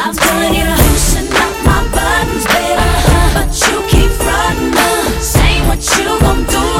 I'm you, up my buttons, baby. But you keep frontin', what you gon' do.